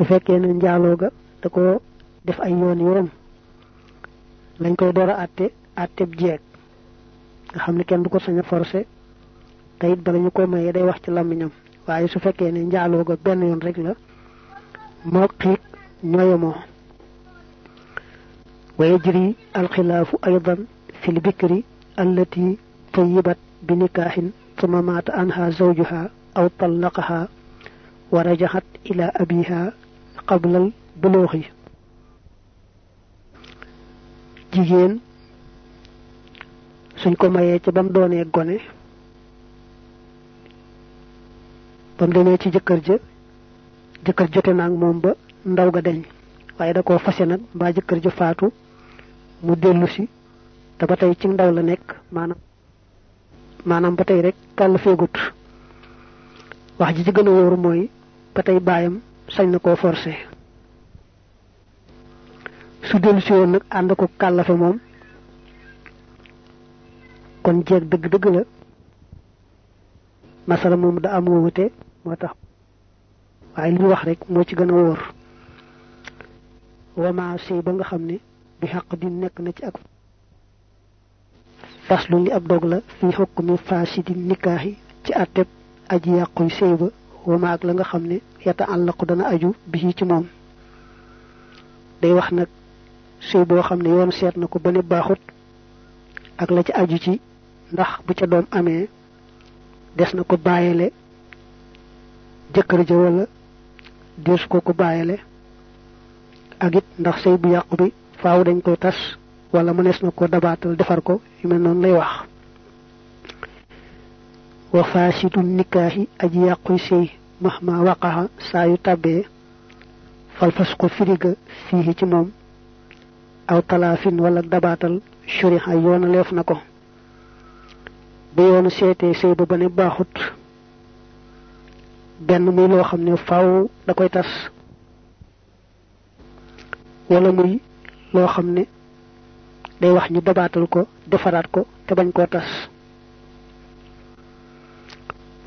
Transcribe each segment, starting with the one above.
su fekkee ne njaaloo ga da ko def ay yoon yoon lañ koy door a àtte àtteb jeeg nga xam ne kenn du ko sañ a forcé te it bala ñu ko mayee day wax ci làmmiñam waaye su fekkee ne njaaloo ga benn yoon rek la moo xiig ñooyamoo alxilaafu aydan fi lbikri allati tayibat bi nikaaxin ثم مات عنها زوجها أو طلقها ورجعت إلى أبيها qabla al bulughi. Jigéen suñ ko mayee ca bam doonee gone bam demee ci jëkkër ja jëkkër jote naag moom ba ndaw ga deñ. Waaye da koo fase nag mbaa jëkkër ja faatu mu dellu si te ba tey ci ndaw la nekk maanaam maanaam ba tey rek kàll feegut. Wax ji ci gën a mooy ba tey sañ na koo forcé su dellu si woon nag ànd ko kàllafe moom. Kon jeeg dëgg-dëgg la. Masala moom da am wowute moo tax. Waaye li ñu wax rek moo ci gën a wóor. Wama sëy ba nga xam ne bi xaq di nekk na ci ak faslu li ab dog la fi xukmi faasidi nikaahi ci aji yàquy sëy ba wama ak la nga yata àllaqu dana aju bi ci moom. Day wax nag sëy boo xam ne yoon seet na ko ba ak la ci aju ci ndax bu ca doom des na ko bàyyele ja wala deesu ko ko bàyyele ak it ndax sëy bu yàqu bi faaw dañ tas wala mënees na ko dabaatal defar ko yu mel noonu lay wax. Wa aji yàquy sëy mahma waqaxa saa yu tàbbee falfas ko firiga fii ci moom aw talaafin wala dabaatal shuriha yoona leef na ko bu yoonu seetee sëy ba ba ne baaxut benn muy loo xam ne faaw da koy tas wala muy loo xam ne day wax ñu dabaatal ko defaraat ko te bañ koo tas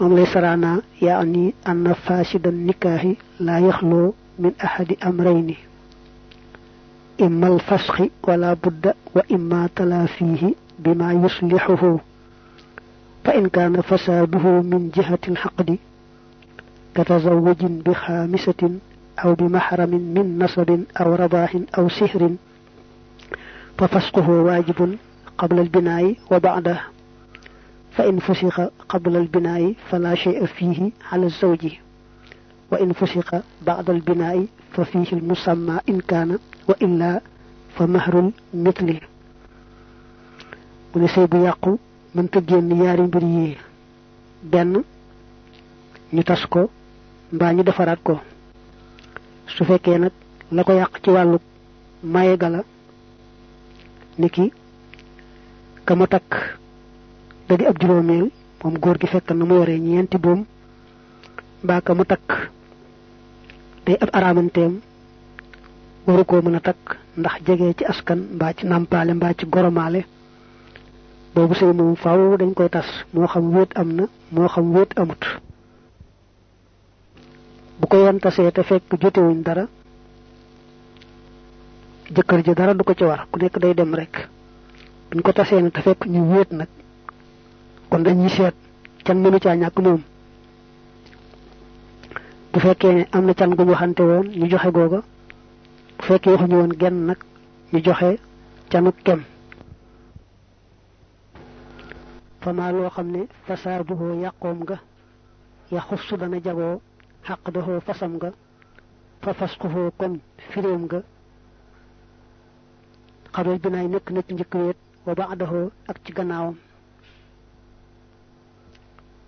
mom lay sarana ya ani anna fashidan nikahi la yakhlu min ahadi إما الفسخ ولا بد وإما تلافيه بما يصلحه فإن كان فساده من جهة الحقد كتزوج بخامسة أو بمحرم من نصب أو رباح أو سهر ففسقه واجب قبل البناء وبعده. فإن فسخ قبل البناء فلا شيء فيه على الزوج. وإن فسخ بعد البناء ففيه المسمى إن كان وإلا فمهر مثل ولسي بياقو من تجين ياري بري بن نتسكو باني دفراتكو سوفي كانت لكو يقتي والوك ما يغلا نكي كما تك di ab juróomeel moom góor gi fekk na mu yore ñeenti buum mbaa ka mu takk. Day ab araamanteem waru koo mën a ndax ci askan mbaa ci nàmpaale mbaa ci goromaale. Boobu sëy moom faaw dañ koy tas moo xam wéet am na xam wéet amut. Bu ko yoon tasee te fekk jotewuñ dara jëkkër ji dara du ko ci war ku nekk day dem rek. Buñ ko tasee na te fekk ñu wéet nag kon dañuy seet can mënu caa ñàkk moom. Bu fekkee ne am na can gu ñu waxante woon ñu joxe googa. Bu fekkee waxuñu woon genn nag ñu joxe canu kem. Fama loo xam ne fasaaduhoo yàqoom nga yaxussu dana jagoo xaq doxoo fasam nga fa fasquhoo kon firéem nga. Xamal binaay nekk na ci njëkk wa ba'dahu ak ci gannaawam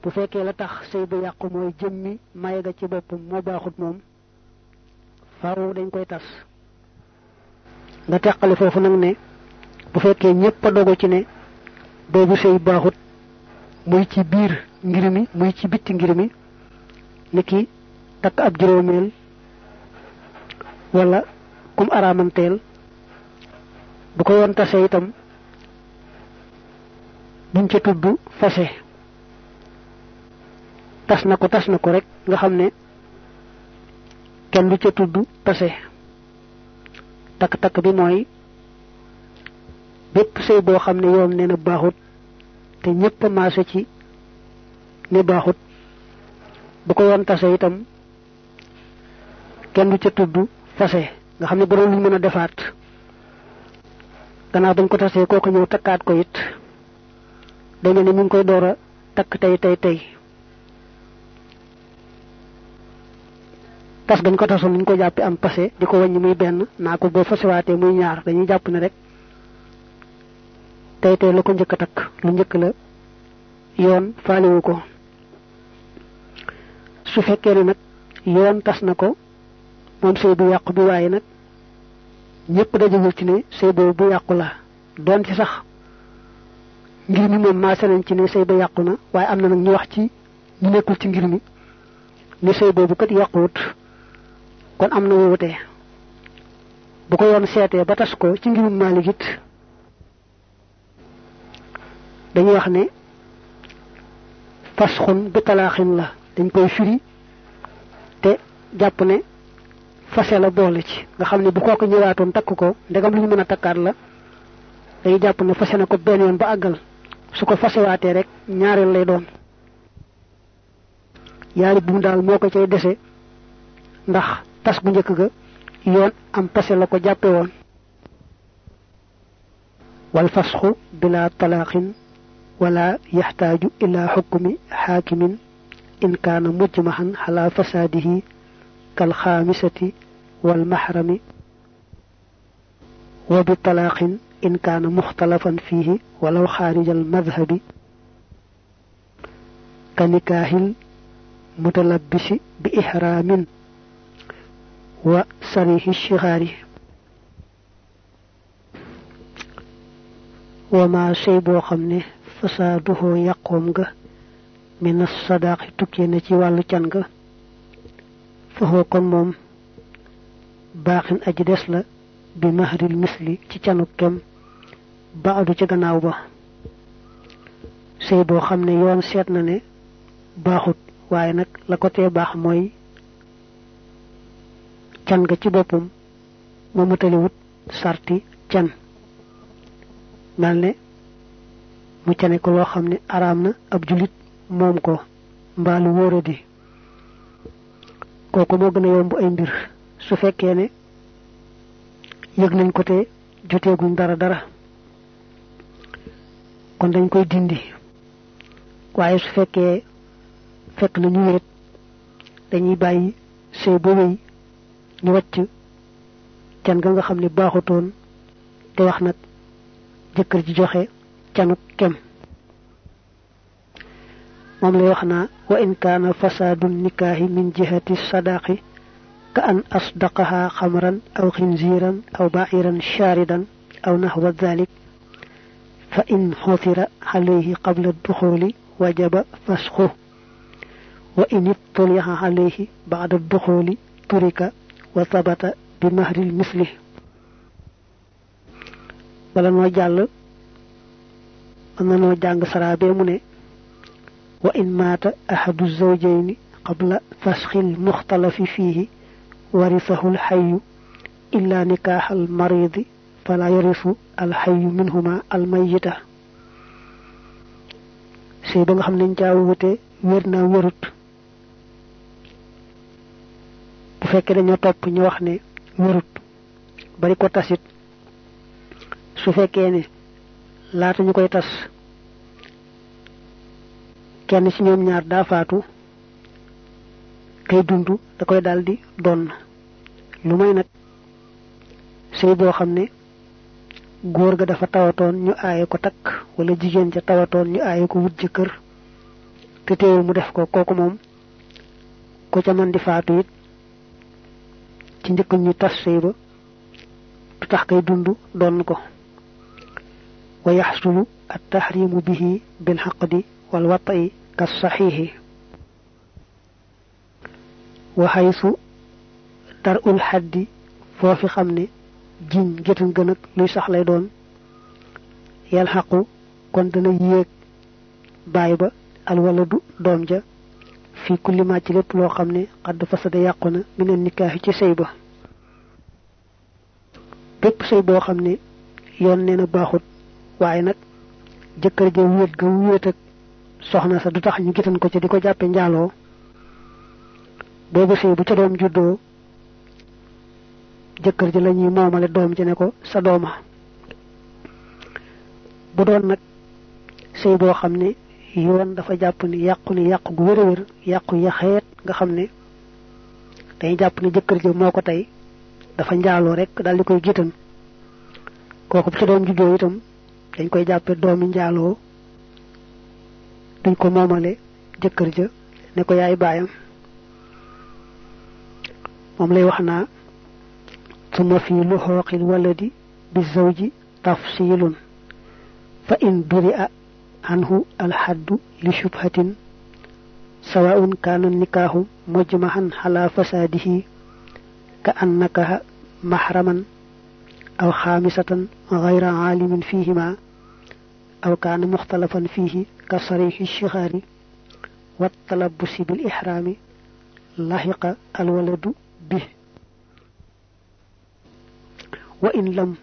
bu fekkee la tax sëy bu yàqu mooy jëmmi maye ga ci boppam moo baaxut moom faaw dañ koy tas. Nga teqale foofu nag ne bu fekkee ñépp a dogu ci ne boobu sëy baaxut muy ci biir ngir mi muy ci bitti ngir mi niki takk ab wala kum araamanteel bu ko yoon tase itam buñ ca tudd fase tas na ko tas na ko rek nga xam kenn du ca tudd passé takk-takk bi mooy bépp sëy boo xam ne yoon nee na baaxut te ñëpp maase ci ne baaxut. Bu ko yoon tase itam kenn du ca tudd fase nga xam ne doon luñ mën a defaat gannaaw bañ ko tasee kooku ñëw takkaat ko it. Day ne mi ngi koy door a takk tey tey tas gañ ko tasoon ñu ko jàppe am passé di ko muy benn naa ko boo fasewaatee muy ñaar dañuy jàpp ne rek tey tey la ko njëkk a takk lu njëkk la yoon faaliwu ko. Su fekkee ne nag yoon tas na ko moom sëy bu yàqu bi nag ñëpp dajagul ci ne sëy boobu bu yàqu la. Doon ci sax ngir mi moom maase nañ ci ne sëy ba yàqu na waaye am na nag ñu wax ci ñu nekkul ci ngir mi ne sëy boobu kat yàquwut kon am na wuute. Bu ko yoon seetee ba tas ko ci ngirum Maalik it dañuy wax ne fasxun bi talaaxin la dañ koy firi te jàpp ne fase la boole ci. Nga xam ne bu kooku ñëwaatoon takk ko ndegam lu ñu mën a takkaat la day jàpp ne fase na ko benn yoon ba àggal. Su ko fasewaatee rek ñaareel lay doon. Yaari bu daal moo ko cay dese ndax tas bu njëkk ga yoon am pase la ko jàppe woon. والفسخ بلا طلاق ولا يحتاج إلى حكم حاكم إن كان مجمعا على فساده كالخامسة والمحرم وبطلاق إن كان مختلفا فيه ولو خارج المذهب كنكاه المتلبس بإحرام وصريح الشغار. وما سيبو خمني فساده يقوم من الصداق تكينتي والكنغ فهو قمم. باق أجدس بمهر المثل تكينو كم بعد تكناو با سيبو خمني يوان سيتنا ني باخوت واي نك لاكوتي باخ موي can ga ci boppam moo mataliwut sarti can. Mel ne mu cane ko loo xam ne araam na ab julit moom ko mbaalu wóoradi kooku moo gën a ay mbir. Su fekkee ne yëg nañ ko te joteeguñ dara dara kon dañ koy dindi. Waaye su fekkee fekk na ñu dañuy bàyyi ñu wàcc can ga nga xam ne baaxutoon te wax nag jëkkër ji joxe canuk kem moom lay wax naa wa in kaana fasaadu nikaahi min jihati sadaqi ka an asdaqaha xamran aw xinziiran aw ba'iran shaaridan aw naxwa dalik fa in xutira alayhi qabla duxuli wajaba fasxu wa in ittuliha alayhi ba'da duxuli turika وصبت بمهر المفلح بل نو جال أن نو جانغ سرا وإن مات أحد الزوجين قبل فسخ المختلف فيه ورثه الحي إلا نكاح المريض فلا يرث الحي منهما الميت. سيدنا محمد خامن نتا ووتي ويرنا ويروت bu fekkee dañoo topp ñu wax ne wérut bari ko tasit su fekkee ne laata ñu koy tas kenn ci ñoom ñaar daa faatu kay dund da koy daldi doon lu may nag sëy boo xam ne góor ga dafa tawatoon ñu aaye ko takk wala jigéen ca tawatoon ñu aaye ko wut jëkkër te teewul mu def ko kooku moom ko ca man di faatu it ci njëkk ñu ba du tax kay dund doon ko wa yaxsulu at taxrimu bihi bil xaqdi wal wat'i ka saxiixi wa xaysu dar ul xaddi foofi xam ne jiñ gétan gën luy sax lay doon yal xaqu kon dana yéeg baay ba al waladu doom ja fi kulli ma ci lépp loo xam ne xadd fasada yàqu na mineen nikaahi ci sëy ba. bépp sëy boo xam ne yoon nee na baaxut waaye nag jëkkër ja wéet ga wéet ak soxna sa du tax ñu gitan ko ci di ko jàppe njaaloo. boobu sëy bu ca doom juddoo jëkkër ji la ñuy moomale doom ji ne ko sa dooma. bu doon nag sëy boo xam ne yoon dafa jàpp ni yàqu ni yàqu gu wér wér yàqu ya xeet nga xam ne dañuy jàpp ni jëkkër ji moo ko tey dafa njaaloo rek daal di koy gitan kooku bu ci doom juddoo itam dañ koy jàppe doomi njaaloo duñ ko moomale jëkkër ja ne ko yaay baayam moom lay wax naa suma fi luxooqil waladi bi zawji tafsilun fa in buri'a عنه الحد لشبهة سواء كان النكاح مجمعا على فساده كأنك محرما أو خامسة غير عالم فيهما أو كان مختلفا فيه كصريح الشغار والتلبس بالإحرام لحق الولد به. وإن لم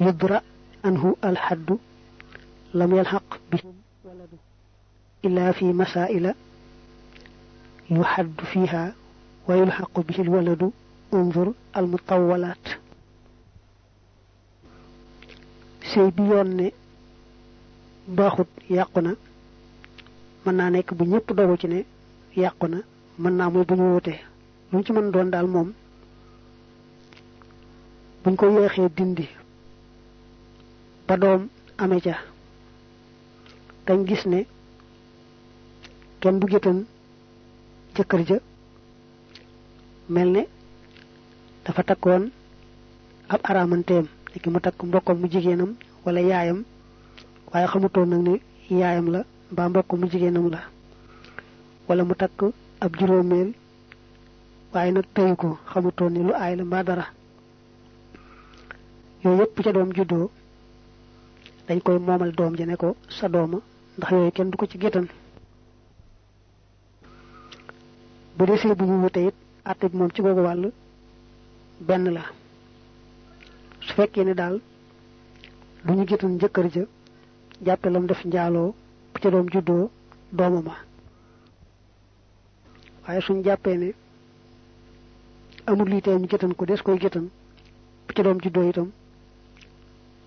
يدرأ عنه الحد لم يلحق بهم إلا في مسائل يحد فيها ويلحق به الولد. انظر المطولات. سي بيون باخوت ياقنا من نيك بو نيب دوغو من نا موي بو من دون دال موم بو نكو ييخي ديندي با دوم امي dañ gis ne kenn du gétan jëkkër ja mel ne dafa takkoon ab araamanteem léegi mu takk mbokkam mu jigéenam wala yaayam waaye xamutoon nag ne yaayam la mbaa mbokkam mu jigéenam la wala mu takk ab juróomeel waaye nag ko xamutoon ni lu aay la mbaa dara. Yooyu yëpp ca doom juddoo dañ koy moomal doom ji ne ko sa dooma ndax yooyu kenn du ko ci géttan bu dee sëy bu ñu wute it àtte moom ci googu wàll benn la. Su fekkee ne daal lu ñu géttan jëkkër ja jàppe lam def njaaloo bu ca doom juddoo dooma ma. Waaye suñ jàppee ne amul lii ñu géttan ko des koy géttan bu ca doom juddoo itam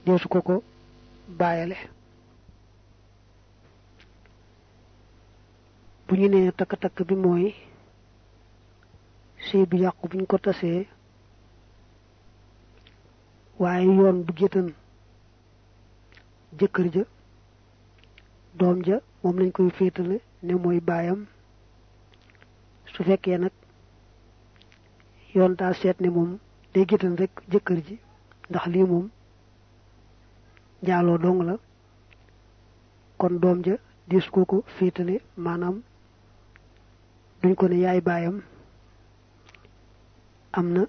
deesu ko ko bàyyale. Bu ñu nee takk-takk bi mooy sëy bi yàqu buñ ko tasee waaye yoon du géttan jëkkër ja doom ja moom lañ koy féetale ne mooy baayam. Su fekkee nag yoon daa seet ne moom day géttan rek jëkkër ji ndax lii moom njaaloo dong la kon doom ja dis ko ko maanaam duñ ko ne yaay baayam. Am na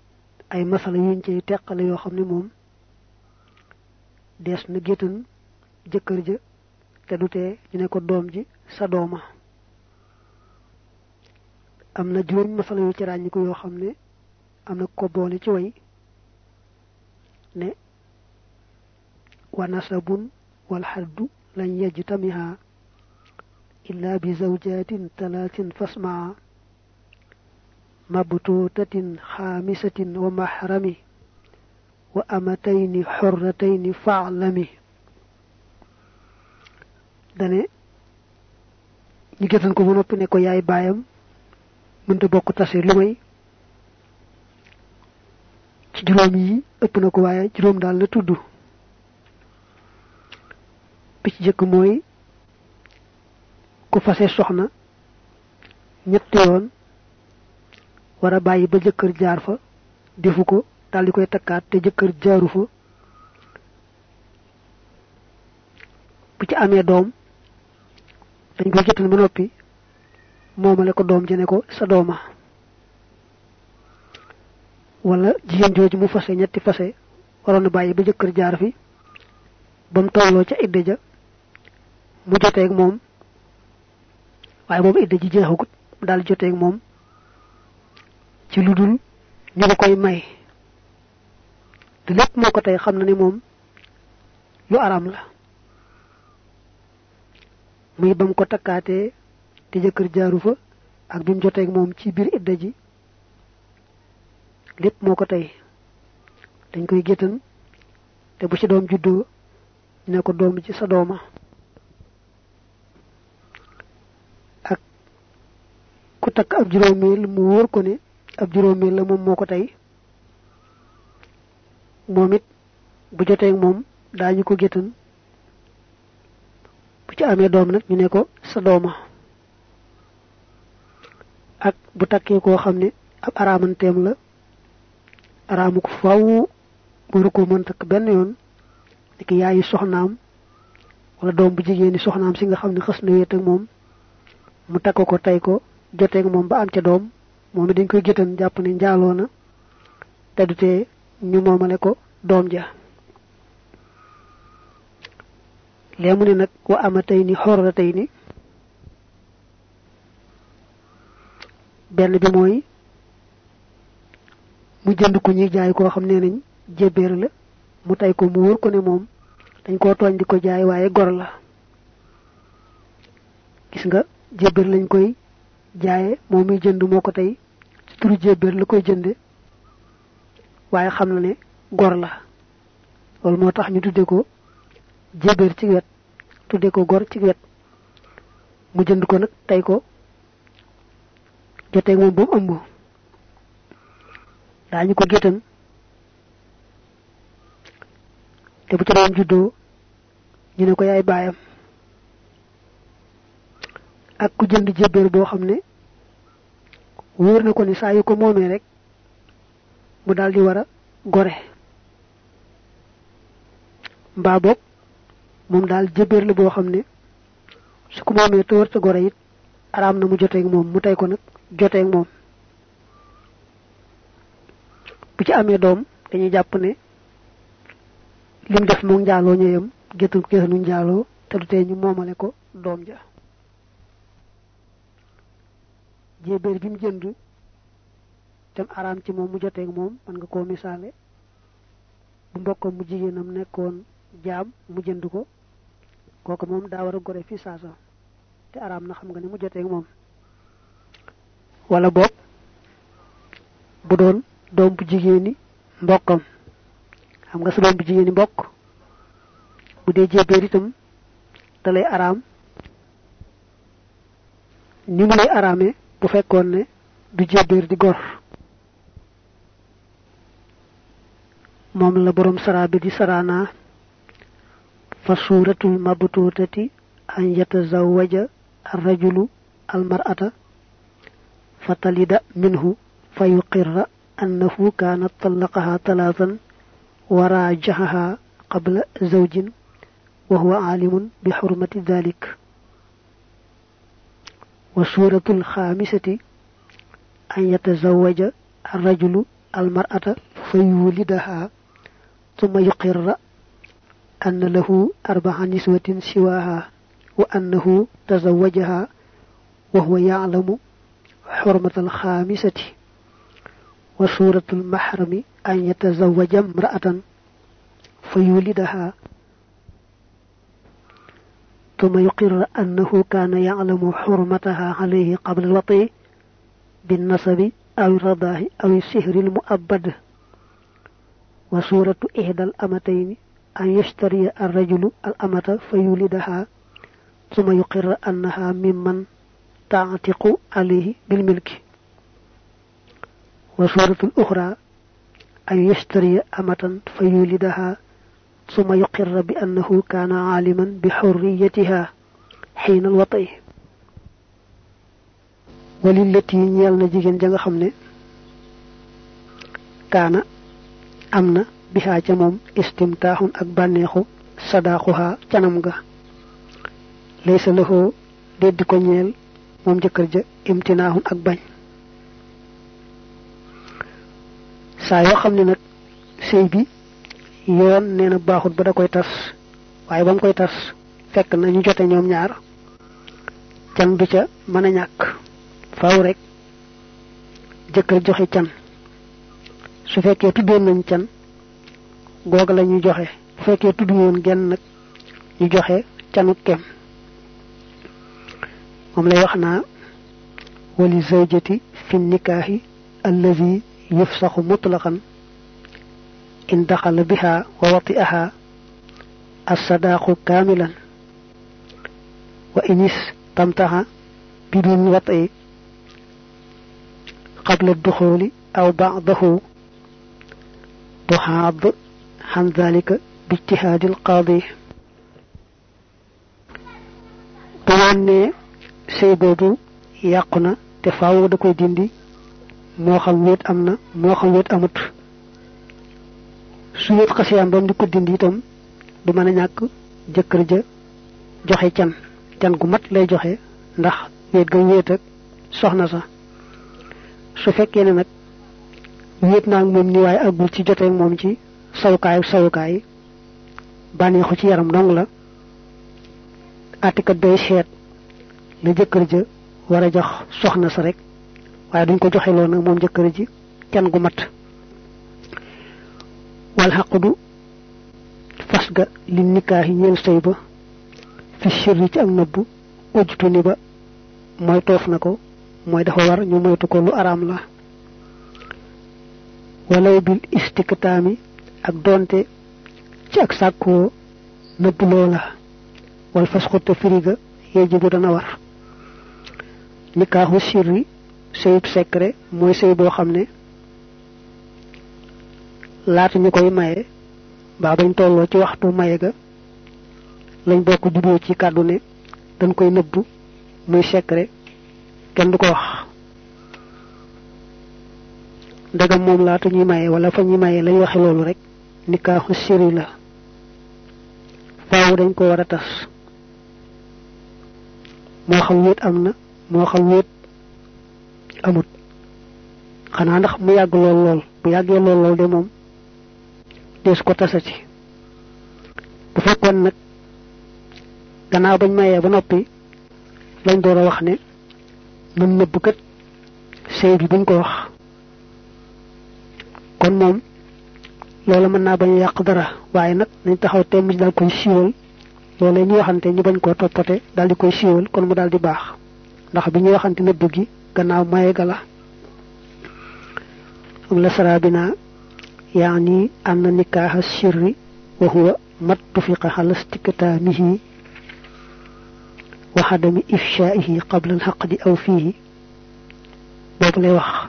ay masala yuñ cay teqale yoo xam ne moom na géttan jëkkër ja te du tee ñu ne ko doom ji sa dooma. Am na masala yu ci ne am na ko boole ci way ne wa nasabun wal xaddu lañ yajtamiha talaatin fasmaa mabtuutatin xaamisatin wa mahrami wa amatayni xorratayni faalami dane ñu gétan ko ba noppi ne ko yaay baayam mënta bokk tase lu may ci juróom yi ëpp na ko waaye juróom daal la tudd bi ci jëkk mooy ku fase soxna ñetti yoon war a bàyyi ba jëkkër jaar fa defu ko daal di koy takkaat te jëkkër jaaru fa. Bu ci amee doom dañ koy jëtal ba noppi moomale ko doom jëne ko sa dooma. Wala jigéen jooju mu fase ñetti fase waroon na bàyyi ba jëkkër jaar fi ba mu tolloo ca idda ja mu joteeg moom waaye boobu idda ji jeexagut dal ak mom ci ludul ñu ko koy may. Te lepp moko tay xam na ni mom lu aram la. Muy bam ko takkaatee te jëkkër jaaru fa ak bim ak mom ci bir idda ji lepp moko tay dañ koy géttan te bu ci doom juddoo ne ko doom ci sa dooma ku takk ab juróomeel mu wóor ko ne ab juróomeel la moom moo ko tey. Moom it bu jotee moom ko géttan bu ci ñu ne ko sa ak bu takkee koo xam ab araamanteem la araamu ko faw waru ko mën takk benn yoon niki yaayi soxnaam wala doom bu jigéen ni soxnaam si nga xam ne xës na mu ko ko joteeg moom ba am ca doom moom dañ koy gétan jàpp ne njaaloo na te du tee ñu moomale ko doom ja. Léemu ne nag wa ama tey ni xorra tey ni benn bi mooy mu jënd ko ñuy jaay koo xam ne nañ jébéer la mu tay ko mu wóor ko ne moom dañ koo tooñ di ko jaay waaye gor la. Gis nga jébéer lañ koy jaaye moom muy jënd moo ko tey. Ci turu jébéer la koy jënde. Waaye xam na ne gor la. Loolu moo tax ñu tudde ko jébéer ci wet. Tudde ko gor ci wet. Mu jënd ko nag tey ko. Jotee moom ba mu ëmb. Ko gétan te bu ci juddoo ñu ne ko yaay baayam ak ku jënd jébbeer boo xam ne na ko ni saa ko moomee rek mu daal di war a boog moom daal jébbeer la boo xam ne su ko moomee te warta gore it araam na mu joteeg moom mu tey ko nag joteeg moom. Bu ci amee doom dañuy jàpp ne lim def mo njaaloo ñëyam gétul kéenu njaaloo te du tee ñu moomale ko doom ja jéebéer bi mu jënd tem araam ci moom mu joteeg moom man nga koo misaale. Bu mbokkam mu jigéenam nekkoon jaam mu jënd ko kooku moom daa war a gore saasa te araam na xam nga ne mu joteeg moom. Wala boog bu doon doom bu jigéeni mbokkam xam nga sa doom bu jigéeni mbokk bu dee itam da lay araam ni mu lay araame bu fekkoon ne du jébéer di gor moom la borom sara bi di sarana fa suratul mabtutati an yatazawaja الرجل المرأة فتلد منه فيقر أنه كانت طلقها ثلاثا وراجعها قبل زوج وهو عالم بحرمة ذلك وسورة الخامسة أن يتزوج الرجل المرأة فيولدها ثم يقر أن له أربع نسوة سواها وأنه تزوجها وهو يعلم حرمة الخامسة. وسورة المحرم أن يتزوج امرأة فيولدها. ثم يقر أنه كان يعلم حرمتها عليه قبل الوطي بالنصب أو الرضاه أو السهر المؤبد. وسورة إحدى الأمتين أن يشتري الرجل الأمة فيولدها ثم يقر أنها ممن تعتق عليه بالملك. وسورة الأخرى أن يشتري أمة فيولدها ثم يقر بأنه كان عالما بحريتها حين الوطي وللتي نيال نجيجن جنغ خمنا كان أمنا بها جموم استمتاع أكبانيخ صداقها جنمغا ليس له ديد كونيال موم جكر جا امتناهن أكبان سايو خمنا سيبي yoon nee na baaxut ba da koy tas waaye ba mu koy tas fekk na ñu jote ñoom ñaar can du ca mën a ñàkk faaw rek jëkkër joxe can su fekkee tuddoon nañ can googa la ñuy joxe bu fekkee tudd woon genn nag ñu joxe canu kem moom lay wax naa wali zawjati fi nikaahi allazi yufsaxu mutlaqan إن دخل بها ووطئها الصداق كاملا. وإن استمتها بدون وطئ قبل الدخول أو بعضه تحاض عن ذلك باجتهاد القاضي. bu wonne يقنا تفاوض yaquna te موخا ويت امنا موخا ويت xam su wet xassiyam bam di ko dindi itam du mën a ñàkk jëkkër ja joxe can can gu mat lay joxe ndax wéet ga wéet ak soxna sa. Su fekkee ne nag wéet naa moom ni waaye agul ci joteeg moom ci sawukaay sawukaay bànneexu ci yaram dong la atikat day seet la jëkkër ja war a jox soxna sa rek waaye duñ ko joxe loolu nag moom jëkkër ji gu mat wal xaqdu fas ga li nikaahi ñeel sëy ba fi sirri ci ak nëbbu ujtu ni ba mooy toof na ko dafa war ñu moytu ko lu la. Bil istiktaami ak donte ci ak sàkkoo nëbb wal fas xutta firiga yejibu dana war. Nikaahu sirri sëyub secret mooy ne laata ñu koy maye ba bañ tolloo ci waxtu maye ga lañ bokk juboo ci kàddu ne dañ koy nëbb muy secret kenn du ko wax. Ndegam moom laata ñuy maye wala fa ñuy maye lañ waxe loolu rek nikaaxu siri la. Faaw dañ ko war a tas. Moo xam wéet am na moo xam wéet amut. Xanaa ndax mu yàgg lool lool bu yàggee lool lool de moom des ko tasati bu fekkoon nag gannaaw bañ mayee ba noppi lañ door a wax ne nun nëbb kat sëy bi buñ ko wax. Kon moom loola mën naa bañ a yàq dara waaye nag nañ taxaw temm ci daal koy siiwal. Ñu waxante ñu bañ koo toppate daal di koy siiwal kon mu daal di baax. Ndax bi ñu waxante nëbb gi gannaaw maye ga la. Am la sarabina يعني أن نكاح السر وهو ما اتفق على استكتامه وعدم إفشائه قبل الحقد أو فيه. لي وخ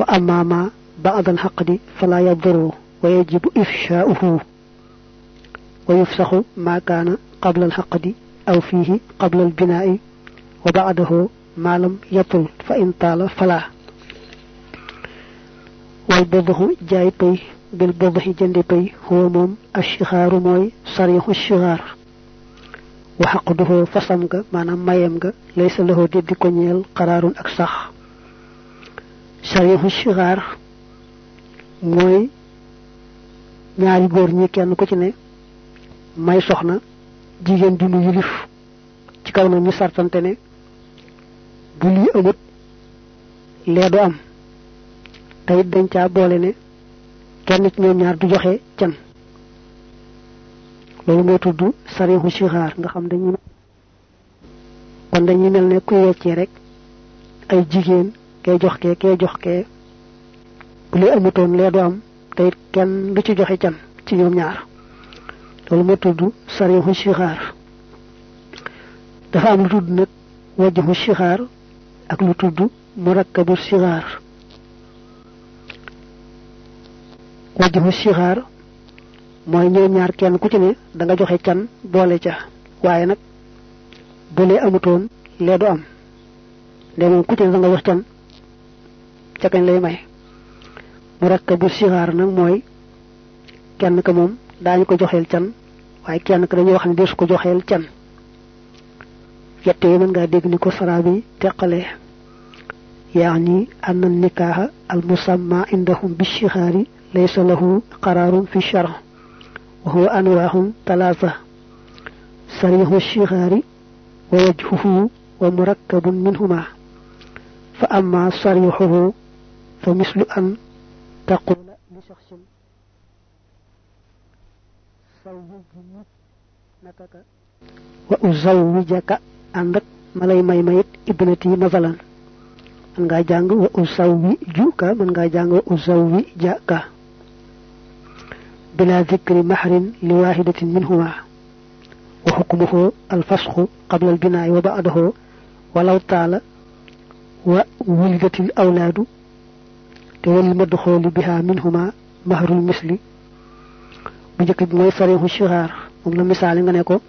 وأما ما بعد الحقد فلا يضر ويجب إفشاؤه. ويفسخ ما كان قبل الحقد أو فيه قبل البناء. وبعده ما لم يطل فإن طال فلا. Wal bodoxu jaay pay bil bodoxi jëndi pay huwa moom ashixaaru mooy sarixu shixaar wa xaqduhu fasam nga maanaam mayem nga laysa lahu di ko ñeel ak sax. Sarixu shixaar mooy ñaari góor ñi kenn ku ci ne may soxna jigéen di mu yilif. Ci kaw na ñu sartante ne bu lii amut lee am. Tayit dañ caa boole ne kenn ci ñoom ñaar du joxe can loolu moo tudd sarixu sixaar nga xam dañuy kon dañuy mel ne kuy weccee rek ay jigéen kay jox kee kay jox kee bu lee amutoon lee du am tayit kenn du ci joxe can ci ñoom ñaar. Loolu moo tudd sarixu sixaar dafa am lu tudd nag wajhu sixaar ak lu tudd murakkabu sixaar wajhu sixaar mooy ñoom ñaar kenn ku ci ne da nga joxe can boole ca waaye nag bu lee amutoon lee du am nde moom ku ci ne da nga jox can ca kañ lay may murakkabu sixaar nag mooy kenn ka moom daañu ko joxeel can waaye kenn ka dañuy wax ne desu ko joxeel can yette yi mën ngaa dégg ni ko sara bi teqalee يعني أن النكاح المسمى عندهم بالشغار ليس له قرار في الشرع وهو أنواع ثلاثة صريح الشغار ووجهه ومركب منهما. فأما صريحه فمثل أن تقول لشخص وأزوجك عندك ملاي ماي ماي ابنتي مثلا. من جانغ وأزوجك من جانغ وأزوجك. بلا ذكر محر لواحدة منهما. وحكمه الفسخ قبل البناء وبعده. ولو طال وولدت الأولاد تولي المدخول بها منهما مهر المثل. بجك موي صريح الشغار moom la misaale nga ne ko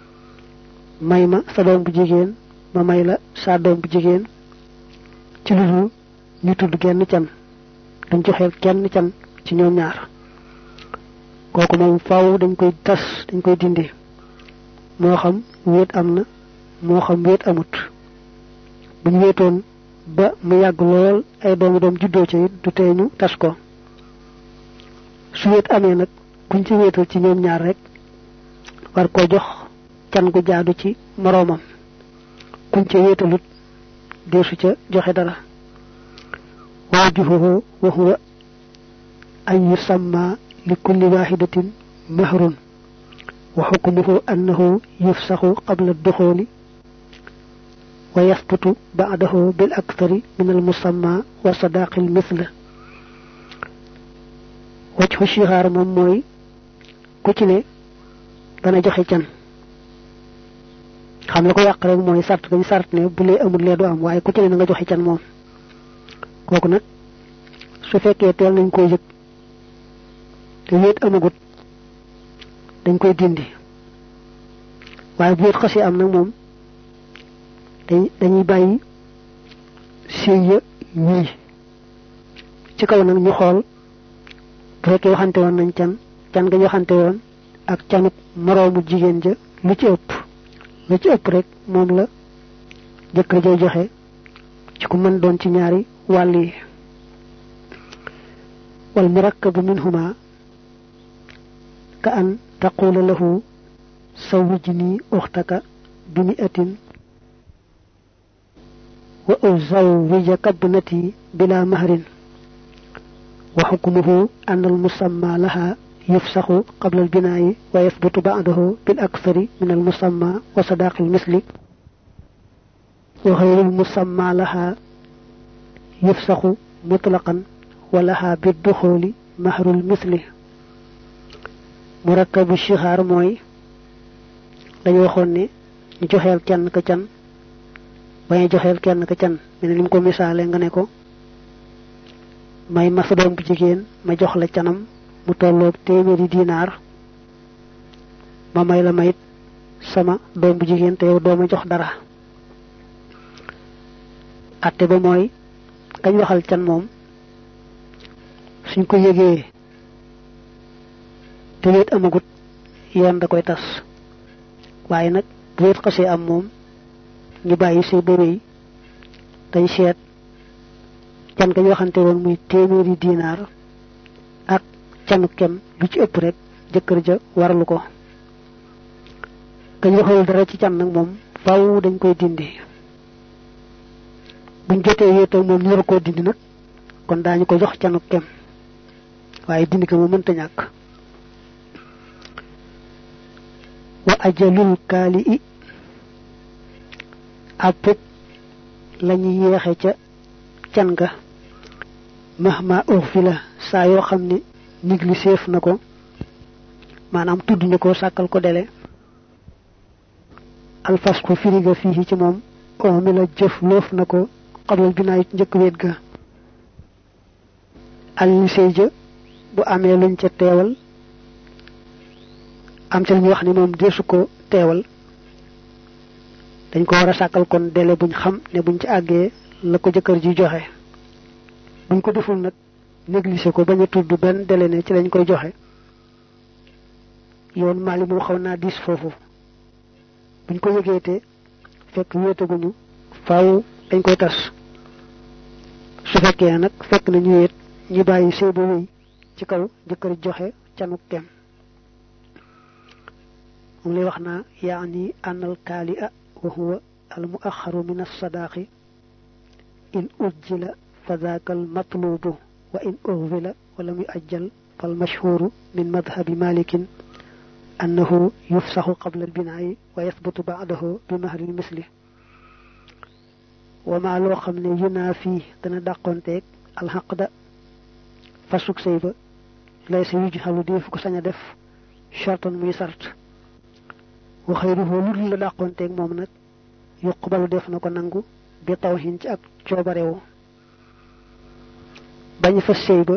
may ma sa doom bu jigéen ma may la sa doom bu jigéen. Ci lu ñu tudd genn can. Dañ joxeel kenn can ci ñoom ñaar. Kooku moom faaw dañ koy tas dañ koy dindi. Moo xam wéet am na moo xam wéet amut. Bu ñu wéetoon ba mu yàgg lool ay doomu doom juddoo ci du tee tas ko. Su wéet amee nag kuñ ci wéetal ci ñoom ñaar rek war ko jox can gu jaadu ci moroomam. Kuñ ca wéetalut deesu ca joxe dara. Wa huwa an yusamma لكل واحدة مهر وحكمه أنه يفسخ قبل الدخول ويثبت بعده بالأكثر من المسمى وصداق المثل وجه الشهار موي كوتيني dana joxe can xam la ko yàq rek mooy sart gañ sart ne bu lee amul lee du am waaye ku ci ne nga joxe can moom kooku nag su fekkee teel nañ koy yëg te wéet amagut. Dañ koy dindi. Waaye bu wéet xasee am nag moom dañuy bàyyi sëy ya wii ci kaw nag ñu xool bu fekkee waxante woon nañ can can nga waxante woon ak canuk moroomu jigéen ja lu ci ëpp lu ci ëpp rek moom la jëkkër jay joxe ci ku mën doon ci ñaari wàll yi. Wal murakkabu minhuma كأن تقول له زوجني أختك بمئة وأزوجك ابنتي بلا مهر وحكمه أن المسمى لها يفسخ قبل البناء ويثبت بعده بالأكثر من المسمى وصداق المثل وغير المسمى لها يفسخ مطلقا ولها بالدخول مهر المثل murakkabu shihar moy, dañu waxon ni ñu joxel kenn ka can bañ joxel kenn ka can. Mene lim ko misale nga ne ko may masdom bu jigen ma jox la canam mu tolloog téméri dinar ma may la mayit sama dom bu jigen te yow doma jox dara. Atté ba moy kañ waxal can mom suñ ko yégué te amagut yoon da koy tas. Waaye nag bu xasee am moom ñu bàyyi say bëréy dañ seet can kañ waxante woon muy téeméeri dinaar ak canu kem lu ci ëpp rek jëkkër ja waralu ko. Kañ waxul dara ci can nag moom faaw dañ koy dindi. Buñ jotee wéetoo moom ñu koo dindi nag kon daañu ko jox canu kem. Waaye dindi ko mu mënta ñàkk wa ajalul kaali i àppub lañuy yeexe ca can ga. Mahma urfi la saa yoo xam ne négligéef na ko maanaam tudd ñu ko sàkkal ko dele. Alfas ko firiga fii ci moom oo mi la jëf loof na ko xablal binaay wéet ga. Allisey ja bu amee luñ ca teewal am lu ñu wax ni moom deesu ko teewal. dañ ko war a sàkkal kon dele buñ xam ne buñ ci àggee la ko jëkkër ji joxe. buñ ko deful nag négligé ko bañ a tudd benn dele ne ci lañ koy joxe. yoon maali moom xaw naa diis foofu. buñ ko yëgeete fekk wéetaguñu faaw dañ koy tas. su fekkee nag fekk na ñu wéet ñu bàyyi sëy ba ci kaw jëkkër joxe canuk tem ànnal kaali a wa huwa al muaxaru min alsadaaqi إن أجل فذاك المطلوب وإن أغفل ولم يؤجل فالمشهور من مذهب مالك أنه يفسخ قبل البناء ويثبت بعده بمهر المثل وما لو خمني ينافي دنا داقونتك الحقد فسوك سيبا ليس يجهل ديف كو مي شرط wa khayruhu lu la dàqonte ak mom nak yuqbalu def nako nangu bi tawhin ci ak ciobarew bañ fa sëy ba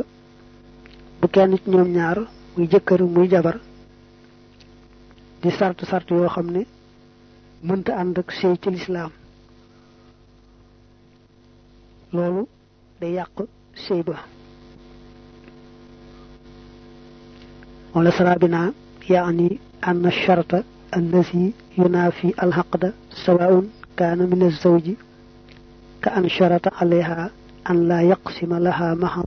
bu kenn ci ñom ñaar muy jëkkër muy jabar di sartu sartu yo xamne mënta ak sey ci l'islam lolu day yaq wala sarabina yaani anna sharta الذي ينافي الحقد سواء كان من الزوج كأن شرط عليها أن لا يقسم لها مهر.